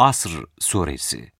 Asr Suresi.